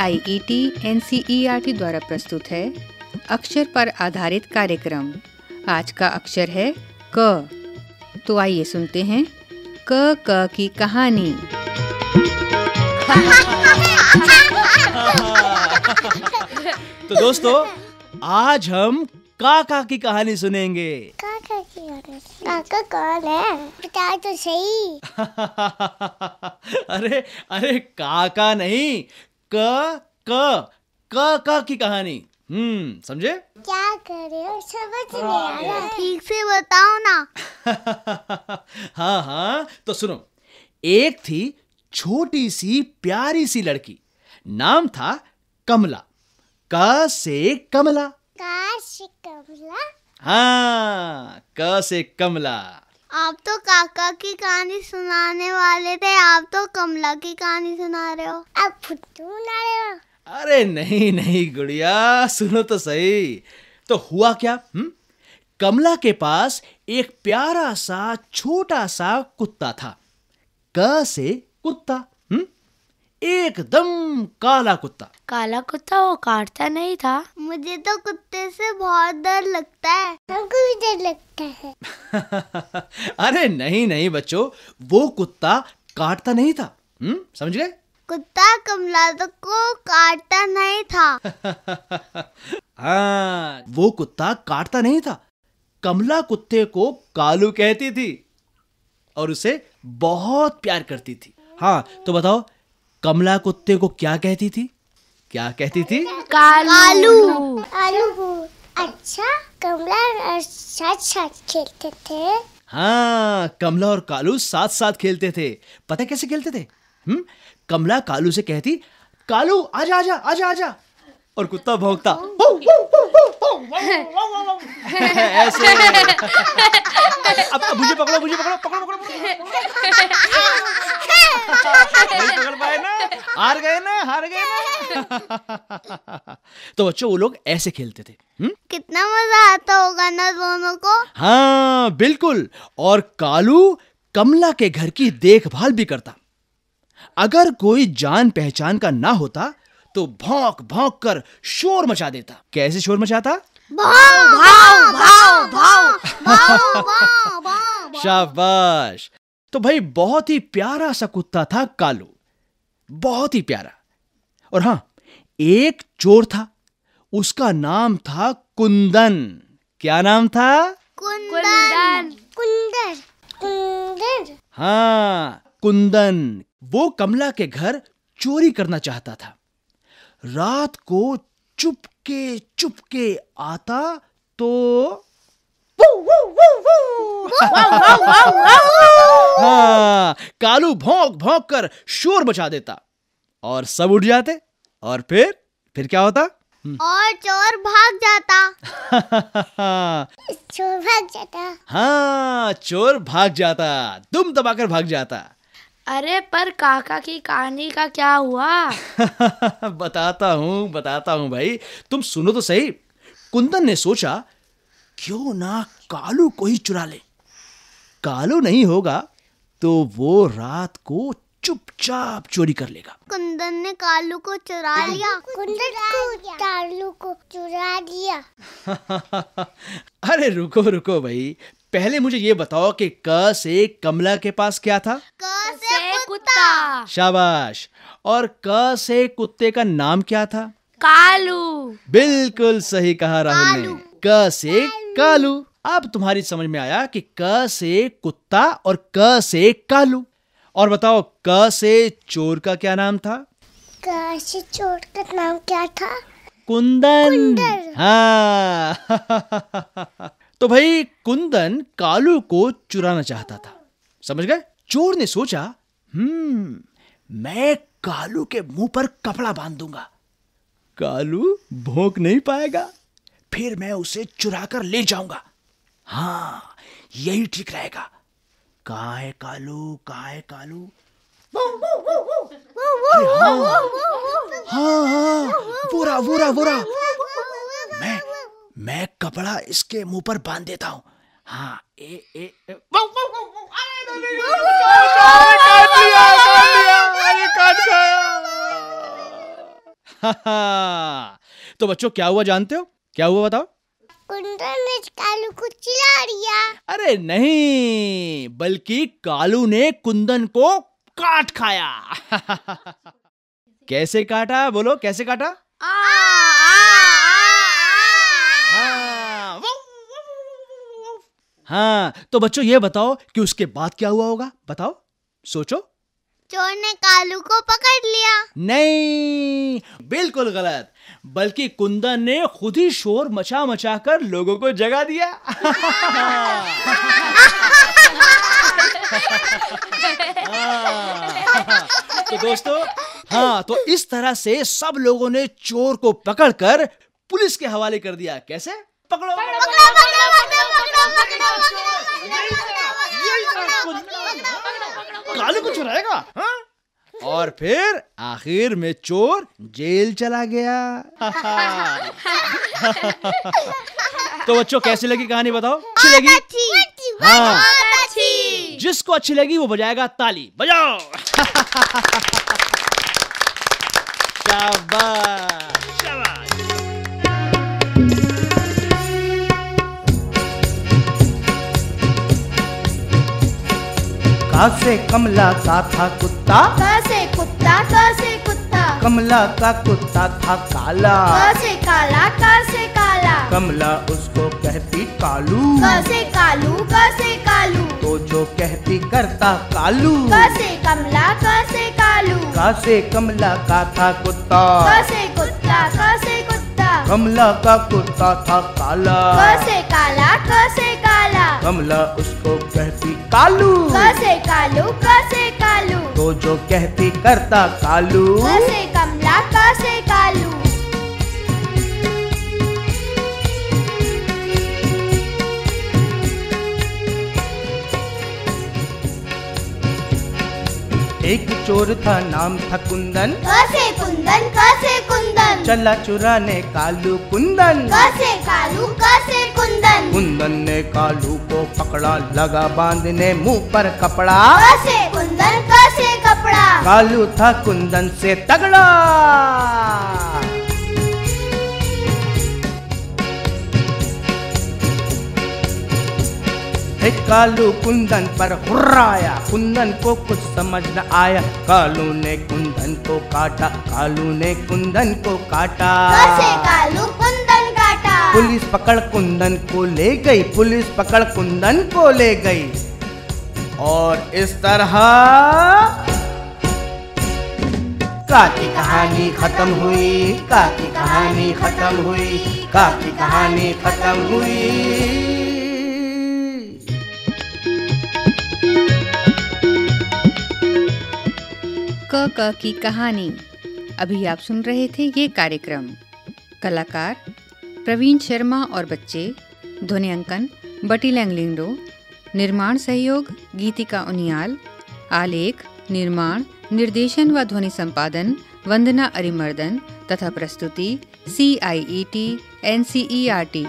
I E T N C E R T द्वारा प्रस्तुत है अक्षर पर आधारित कार्यक्रम। आज का अक्षर है क। तो आइए सुनते हैं क क की कहानी। तो दोस्तों आज हम काका की कहानी सुनेंगे। काका की काका कौन है? बता तो सही। अरे अरे काका नहीं क क क क की कहानी। हम्म समझे? क्या कर रहे हो? समझ नहीं आ रहा ठीक से बताओ ना। हाँ हाँ तो सुनो। एक थी छोटी सी प्यारी सी लड़की। नाम था कमला। क से कमला। क से कमला? हाँ क से कमला। आप तो काका की कहानी सुनाने वाले थे, आप तो कमला की कहानी सुना रहे हो। आप फुट्टू सुना रहे हो? अरे नहीं नहीं, गुड़िया, सुनो तो सही। तो हुआ क्या हुँ? कमला के पास एक प्यारा सा, छोटा सा कुत्ता था। क से कुत्ता। हम्म एकदम काला कुत्ता। काला कुत्ता वो काटता नहीं था। मुझे तो कुत्ते से बहुत डर लगता है। हमको भी डर लगता है। अरे नहीं नहीं बच्चों वो कुत्ता काटता नहीं था। हम्म समझ गए? कुत्ता कमला तो को काटता नहीं था। हाँ वो कुत्ता काटता नहीं था। कमला कुत्ते को कालू कहती थी और उसे बहुत प्यार करती थी। हाँ तो बताओ कमला कुत्ते को क्या कहती थी? क्या कहती थी? कालू। आलू अच्छा कमला और साथ साथ खेलते थे। हाँ कमला और कालू साथ साथ खेलते थे। पता कैसे खेलते थे? हम्म कमला कालू से कहती कालू आजा आजा आजा आजा। और कुत्ता भौंकता ऐसे। अब अब मुझे पकड़ो मुझे पकड़ो पकड़ो पकड़ो पकड़ो। हार गए ना हार गए ना। तो बच्चों वो लोग ऐसे खेलते थे हम्म? कितना मज़ा आता होगा ना दोनों को? हाँ बिल्कुल। और कालू कमला के घर की देखभाल भी करता। अगर कोई जान पहचान का ना होता तो भौंक भौंक कर शोर मचा देता। कैसे शोर मचाता? भाव भाव भाव भाव भाव भाव भाव। शाबाश। तो भाई बहुत ही प्यारा सा कुत्ता था कालू। बहुत ही प्यारा। और हाँ एक चोर था उसका नाम था कुंदन। क्या नाम था? कुंदन। कुंदन। कुंदन। हाँ कुंदन। वो कमला के घर चोरी करना चाहता था। रात को चुपके चुपके आता तो हाँ कालू भौंक भौंक कर शोर मचा देता। और सब उठ जाते और फिर फिर क्या होता? और चोर भाग जाता। चोर भाग जाता। हाँ चोर भाग जाता दुम दबाकर भाग जाता। अरे पर काका की कहानी का क्या हुआ? बताता हूँ बताता हूँ भाई तुम सुनो तो सही। कुंदन ने सोचा क्यों ना कालू को ही चुरा ले? कालू नहीं होगा तो वो रात को चुपचाप चोरी कर लेगा। कुंदन ने कालू को चुरा लिया। कुंदन को कालू को चुरा लिया। अरे रुको रुको भाई। पहले मुझे ये बताओ कि क से कमला के पास क्या था? क से से कुत्ता। शाबाश। और क से कुत्ते का नाम क्या था? कालू। बिल्कुल सही कहा राहुल ने। क से कालू। अब तुम्हारी समझ में आया कि क से कुत्ता और क से कालू। और बताओ क से चोर का क्या नाम था? क से चोर का नाम क्या था? कुंदन। कुंदन। हाँ। तो भाई कुंदन कालू को चुराना चाहता था। समझ गए? चोर ने सोचा हम्म मैं कालू के मुँह पर कपड़ा बाँध दूँगा कालू भोंक नहीं पाएगा। फिर मैं उसे चुरा कर ले जाऊँगा। हाँ यही ठीक रहेगा। कहाँ है कालू कहाँ है कालू। हाँ हाँ बुरा बुरा मैं मैं कपड़ा इसके मुँह पर बाँध देता हूँ। हाँ ए ए। तो बच्चों, क्या हुआ जानते हो? क्या हुआ बताओ कुंदन ने कालू को चिल्ला दिया अरे नहीं बल्कि कालू ने कुंदन को काट खाया कैसे काटा बोलो कैसे काटा आ, आ, हाँ हाँ तो बच्चों ये बताओ कि उसके बाद क्या हुआ होगा बताओ सोचो चोर ने कालू को पकड़ लिया। नहीं, बिल्कुल गलत। बल्कि कुंदन ने खुद ही शोर मचा मचा कर लोगों को जगा दिया। हाँ। तो दोस्तों हाँ तो इस तरह से सब लोगों ने चोर को पकड़कर पुलिस के हवाले कर दिया। कैसे? पकड़ो कालू को चुराएगा हाँ? और फिर आखिर में चोर जेल चला गया तो बच्चों कैसी लगी कहानी बताओ अच्छी लगी हाँ जिसको अच्छी लगी वो बजाएगा ताली बजाओ कासे कमला का था कुत्ता? कैसे कुत्ता कैसे कुत्ता? कमला का कुत्ता था काला। कैसे काला कैसे काला? कमला उसको कहती कालू। कैसे कालू कैसे कालू? तो जो कहती करता कालू। कैसे कमला कैसे कालू? कासे कमला का था कुत्ता। कैसे कुत्ता कैसे कुत्ता? कमला का कुत्ता था काला। कैसे काला कैसे काला कमला उसको कहती कालू! कैसे कालू कैसे कालू? तो जो कहती करता कालू! कैसे कमला कैसे चोर था नाम था कुंदन। कैसे कुंदन कैसे कुंदन? चला चुराने कालू कुंदन। कैसे कालू कैसे कुंदन? कुंदन ने कालू को पकड़ा लगा बांधने मुँह पर कपड़ा। कैसे कुंदन कैसे कपड़ा? कालू था कुंदन से तगड़ा। हे कालू कुंदन पर हुर्राया। कुंदन को कुछ समझ न आया। कालू ने कुंदन को काटा कालू ने कुंदन को काटा। कैसे कालू कुंदन काटा? पुलिस पकड़ कुंदन को ले गई पुलिस पकड़ कुंदन को ले गई। और इस तरह का की कहानी खत्म हुई का की कहानी खत्म हुई का की कहानी खत्म हुई। क क कहानी। अभी आप सुन रहे थे ये कार्यक्रम। कलाकार प्रवीण शर्मा और बच्चे ध्वनि अंकन, बटी लैंगलिंगडो निर्माण सहयोग गीतिका उनियाल, आलेख, निर्माण, निर्देशन व ध्वनि संपादन वंदना अरिमर्दन तथा प्रस्तुति C I E T N C E R T